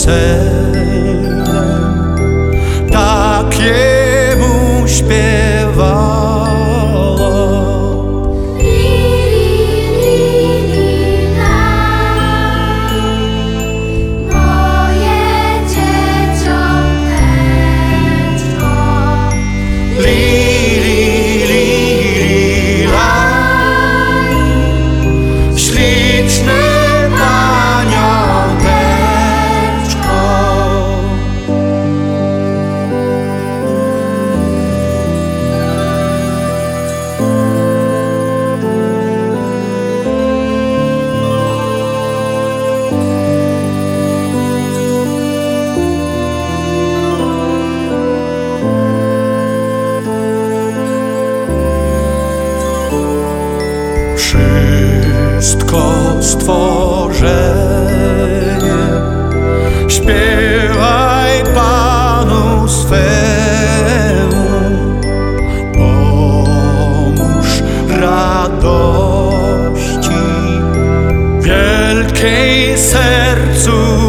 celem, takiemu śpiewała. stworzenie. Śpiewaj Panu swemu, pomóż radości wielkiej sercu.